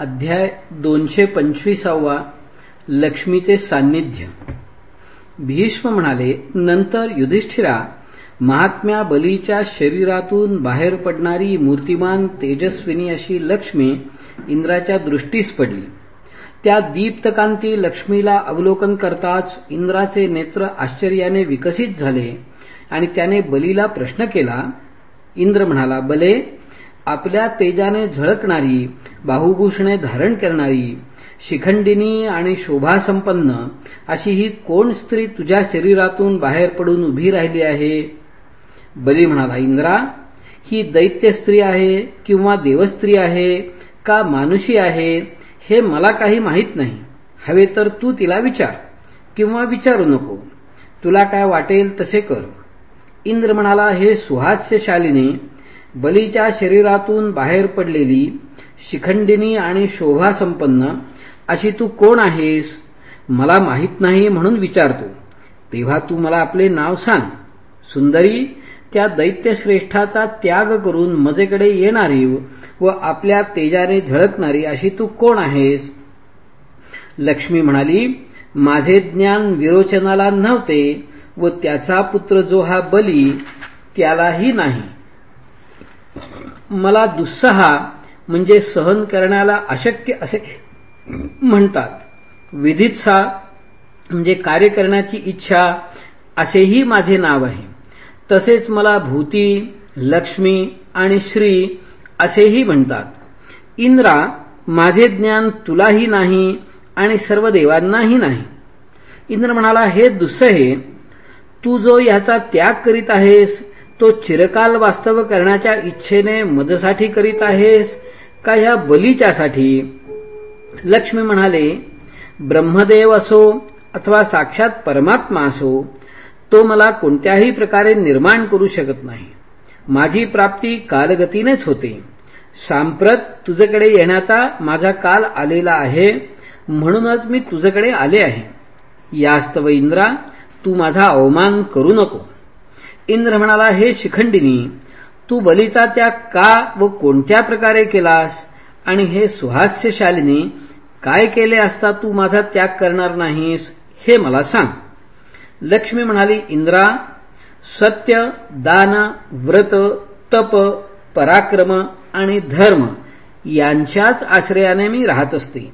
अध्याय दोनशे पंचवीसावा लक्ष्मीचे सान्निध्य. भीष्म म्हणाले नंतर युधिष्ठिरा महात्म्या बलीच्या शरीरातून बाहेर पडणारी मूर्तिमान तेजस्विनी अशी लक्ष्मी इंद्राच्या दृष्टीस पडली. त्या दीप्तकांती लक्ष्मीला अवलोकन करताच इंद्राचे नेत्र आश्चर्याने विकसित झाले आणि त्याने बलीला प्रश्न केला. इंद्र म्हणाला बले आपल्या तेजाने झळकणारी बाहुभूषणे धारण करणारी शिखंडिनी आणि शोभासंपन्न अशी ही कोण स्त्री तुझ्या शरीरातून बाहेर पडून उभी राहिली आहे? बली म्हणाला इंद्रा ही दैत्य स्त्री आहे किंवा देवस्त्री आहे का मानुषी आहे हे मला काही माहीत नाही. हवे तर तू तिला विचार किंवा विचारू नको. तुला काय वाटेल तसे कर. इंद्र म्हणाला हे सुहास्यशालिनी बलीच्या शरीरातून बाहेर पडलेली शिखंडिनी आणि शोभासंपन्न अशी तू कोण आहेस? मला माहीत नाही म्हणून विचारतो. तेव्हा तू मला आपले नाव सांग. सुंदरी त्या दैत्यश्रेष्ठाचा त्याग करून मजेकडे येणारी व आपल्या तेजाने झळकणारी अशी तू कोण आहेस? लक्ष्मी म्हणाली माझे ज्ञान विरोचनाला नव्हते व त्याचा पुत्र जो हा बली त्यालाही नाही. मला दुस्सहा म्हणजे सहन करण्याला अशक्य असे म्हणतात. विधित्सा म्हणजे कार्य करण्याची इच्छा असेही माझे नाव आहे. तसेच मला भूती लक्ष्मी आणि श्री असेही म्हणतात. इंद्रा माझे ज्ञान तुलाही नाही आणि सर्व देवांनाही नाही. इंद्र म्हणाला हे दुस्सहे तू जो याचा त्याग करीत आहेस तो चिरकाल वास्तव करण्याच्या इच्छेने मदसाठी करीत आहेस का ह्या बलीच्यासाठी? लक्ष्मी म्हणाले ब्रह्मदेव असो अथवा साक्षात परमात्मा असो तो मला कोणत्याही प्रकारे निर्माण करू शकत नाही. माझी प्राप्ती कालगतीनेच होते. सांप्रत तुझ्याकडे येण्याचा माझा काल आलेला आहे म्हणूनच मी तुझ्याकडे आले आहे. यास्तव इंद्रा तू माझा अवमान करू नको. इंद्र म्हणाला हे शिखंडिनी तू बलीचा त्याग का व कोणत्या प्रकारे केलास? आणि हे सुहास्यशालिनी काय केले असता तू माझा त्याग करणार नाहीस? हे मला सांग. लक्ष्मी म्हणाली इंद्रा सत्य दान व्रत तप पराक्रम आणि धर्म यांच्याच आश्रयाने मी राहत असते.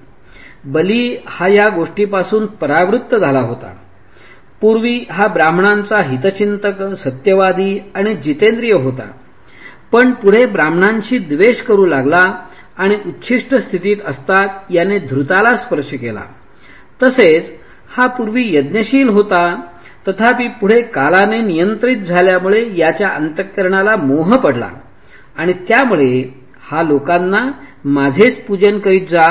बली हा या गोष्टीपासून परावृत्त झाला होता. पूर्वी हा ब्राह्मणांचा हितचिंतक सत्यवादी आणि जितेंद्रिय होता. पण पुढे ब्राह्मणांशी द्वेष करू लागला आणि उच्छिष्ट स्थितीत असतात याने धृताला स्पर्श केला. तसेच हा पूर्वी यज्ञशील होता तथापि पुढे कालाने नियंत्रित झाल्यामुळे याच्या अंतःकरणाला मोह पडला. आणि त्यामुळे हा लोकांना माझेच पूजन करीत जा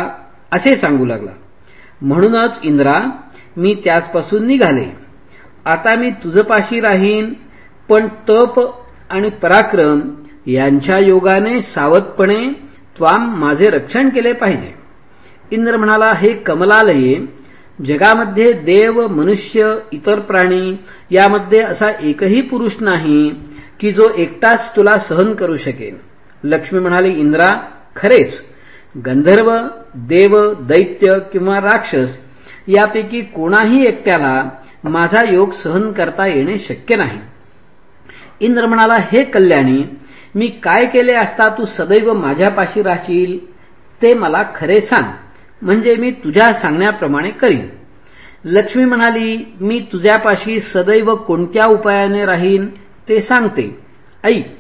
असे सांगू लागला. म्हणूनच इंद्रा मी त्याचपासून निघाले. आता मी तुझपाशी राहीन पण तप आणि पराक्रम यांच्या योगाने सावधपणे त्वाम माझे रक्षण केले पाहिजे. इंद्र म्हणाला हे कमलालये जगामध्ये देव मनुष्य इतर प्राणी यामध्ये असा एकही पुरुष नाही की जो एकटाच तुला सहन करू शकेल लक्ष्मी म्हणाली इंद्रा खरेच. गंधर्व देव दैत्य किंवा राक्षस यापैकी कोणाही एकट्याला माझा योग सहन करता येणे शक्य नाही. इंद्र म्हणाला हे कल्याणी मी काय केले असता तू सदैव माझ्यापाशी राहशील? ते मला खरे सांग. म्हणजे मी तुझ्या सांगण्याप्रमाणे करीन. लक्ष्मी म्हणाली मी तुझ्यापाशी सदैव कोणत्या उपायाने राहीन ते सांगते. ऐक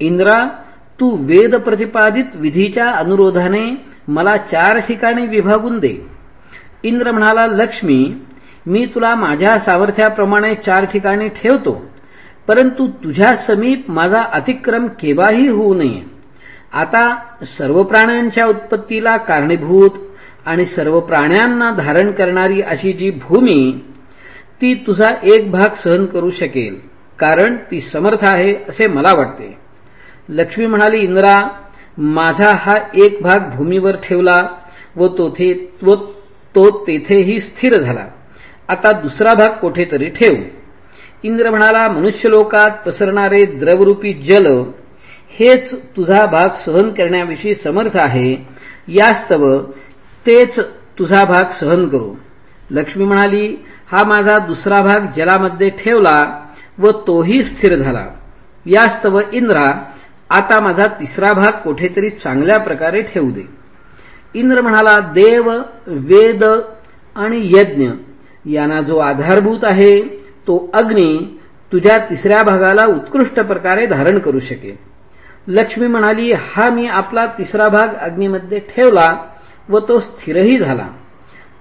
इंद्रा तू वेद प्रतिपादित विधीच्या अनुरोधाने मला चार ठिकाणी विभागून दे. इंद्र म्हणाला लक्ष्मी मी तुला माझ्या सामर्थ्याप्रमाणे चार ठिकाणी ठेवतो परंतु तुझ्या समीप माझा अतिक्रम केव्हाही होऊ नये. आता सर्व प्राण्यांच्या उत्पत्तीला कारणीभूत आणि सर्व प्राण्यांना धारण करणारी अशी जी भूमी ती तुझा एक भाग सहन करू शकेल कारण ती समर्थ आहे असे मला वाटते. लक्ष्मी म्हणाली इंद्रा माझा हा एक भाग भूमीवर ठेवला व तोथे व तो तेथेही स्थिर झाला. आता दुसरा भाग कोठेतरी ठेव. इंद्र म्हणाला मनुष्यलोकात पसरणारे द्रवरूपी जल हेच तुझा भाग सहन करण्याविषयी समर्थ आहे. यास्तव तेच तुझा भाग सहन करू. लक्ष्मी म्हणाली हा माझा दुसरा भाग जलामध्ये ठेवला व तोही स्थिर झाला. यास्तव इंद्रा आता माझा तिसरा भाग कोठेतरी चांगल्या प्रकारे ठेवू दे. इंद्र म्हणाला देव वेद आणि यज्ञ यांना जो आधारभूत आहे तो अग्नी तुझ्या तिसऱ्या भागाला उत्कृष्ट प्रकारे धारण करू शकेल. लक्ष्मी म्हणाली हा मी आपला तिसरा भाग अग्नीमध्ये ठेवला व तो स्थिरही झाला.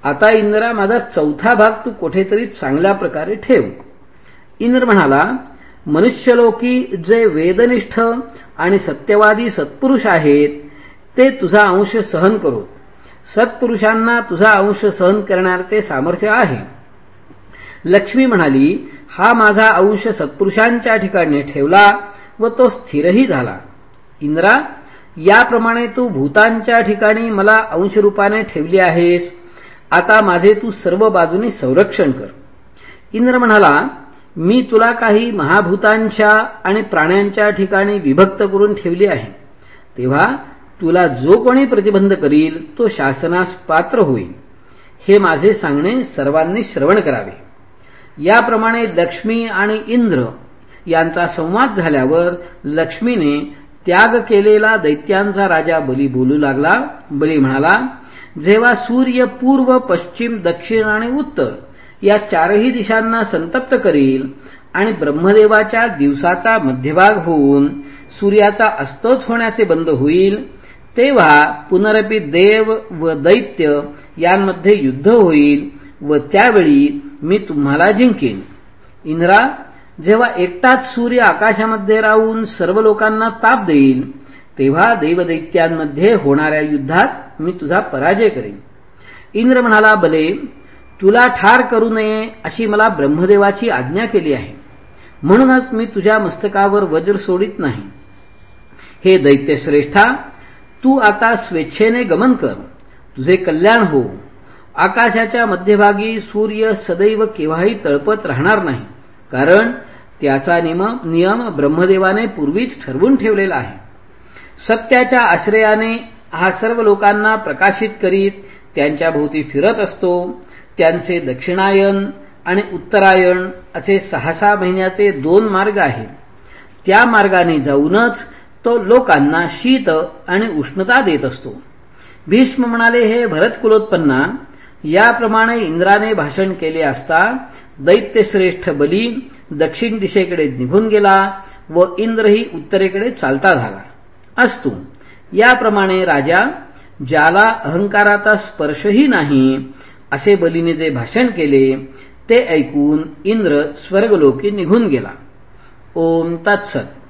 आता इंद्रा माझा चौथा भाग तू कुठेतरी चांगल्या प्रकारे ठेव. इंद्र म्हणाला मनुष्यलोकी जे वेदनिष्ठ आणि सत्यवादी सत्पुरुष आहेत ते तुझा अंश सहन करोत सत्पुरुषांना तुझा अंश सहन करण्याचे सामर्थ्य आहे. लक्ष्मी म्हणाली हा माझा अंश सत्पुरुषांच्या ठिकाणी ठेवला व तो स्थिरही झाला. इंद्रा याप्रमाणे तू भूतांच्या ठिकाणी मला अंशरूपाने ठेवली आहेस. आता माझे तू सर्व बाजूनी संरक्षण कर. इंद्र म्हणाला मी तुला काही महाभूतांच्या आणि प्राण्यांच्या ठिकाणी विभक्त करून ठेवली आहे. तेव्हा तुला जो कोणी प्रतिबंध करील तो शासनास पात्र होईल. हे माझे सांगणे सर्वांनी श्रवण करावे. याप्रमाणे लक्ष्मी आणि इंद्र यांचा संवाद झाल्यावर लक्ष्मीने त्याग केलेला दैत्यांचा राजा बली बोलू लागला. बली म्हणाला जेव्हा सूर्य पूर्व पश्चिम दक्षिण आणि उत्तर या चारही दिशांना संतप्त करील आणि ब्रह्मदेवाच्या दिवसाचा मध्यभाग होऊन सूर्याचा अस्तच होण्याचे बंद होईल तेव्हा पुनरपी देव व दैत्य यांमध्ये युद्ध होईल व त्यावेळी मी तुम्हाला जिंकेन. इंद्रा जेव्हा एकटाच सूर्य आकाशामध्ये राहून सर्व लोकांना ताप देईल तेव्हा देवदैत्यांमध्ये होणाऱ्या युद्धात मी तुझा पराजय करेन. इंद्र म्हणाला बले तुला ठार करू नये अशी मला ब्रह्मदेवाची आज्ञा केली आहे. म्हणूनच मी तुझ्या मस्तकावर वज्र सोडित नाही. हे दैत्यश्रेष्ठा तू आता स्वेच्छेने गमन कर. तुझे कल्याण हो. आकाशाच्या मध्यभागी सूर्य सदैव केव्हाही तळपत राहणार नाही. कारण त्याचा नियम ब्रह्मदेवाने पूर्वीच ठरवून ठेवलेला आहे. सत्याच्या आश्रयाने हा सर्व लोकांना प्रकाशित करीत त्यांच्या भोवती फिरत असतो. त्यांचे दक्षिणायन आणि उत्तरायण असे सहा सहा महिन्याचे दोन मार्ग आहेत. त्या मार्गाने जाऊनच तो लोकांना शीत आणि उष्णता देत असतो. भीष्म म्हणाले हे भरतकुलोत्पन्ना याप्रमाणे इंद्राने भाषण केले असता दैत्यश्रेष्ठ बली दक्षिण दिशेकडे निघून गेला व इंद्रही उत्तरेकडे चालता झाला. असतो याप्रमाणे राजा ज्याला अहंकाराचा स्पर्शही नाही असे बलीने जे भाषण केले ते ऐकून इंद्र स्वर्गलोकी निघून गेला. ओम तत्सत.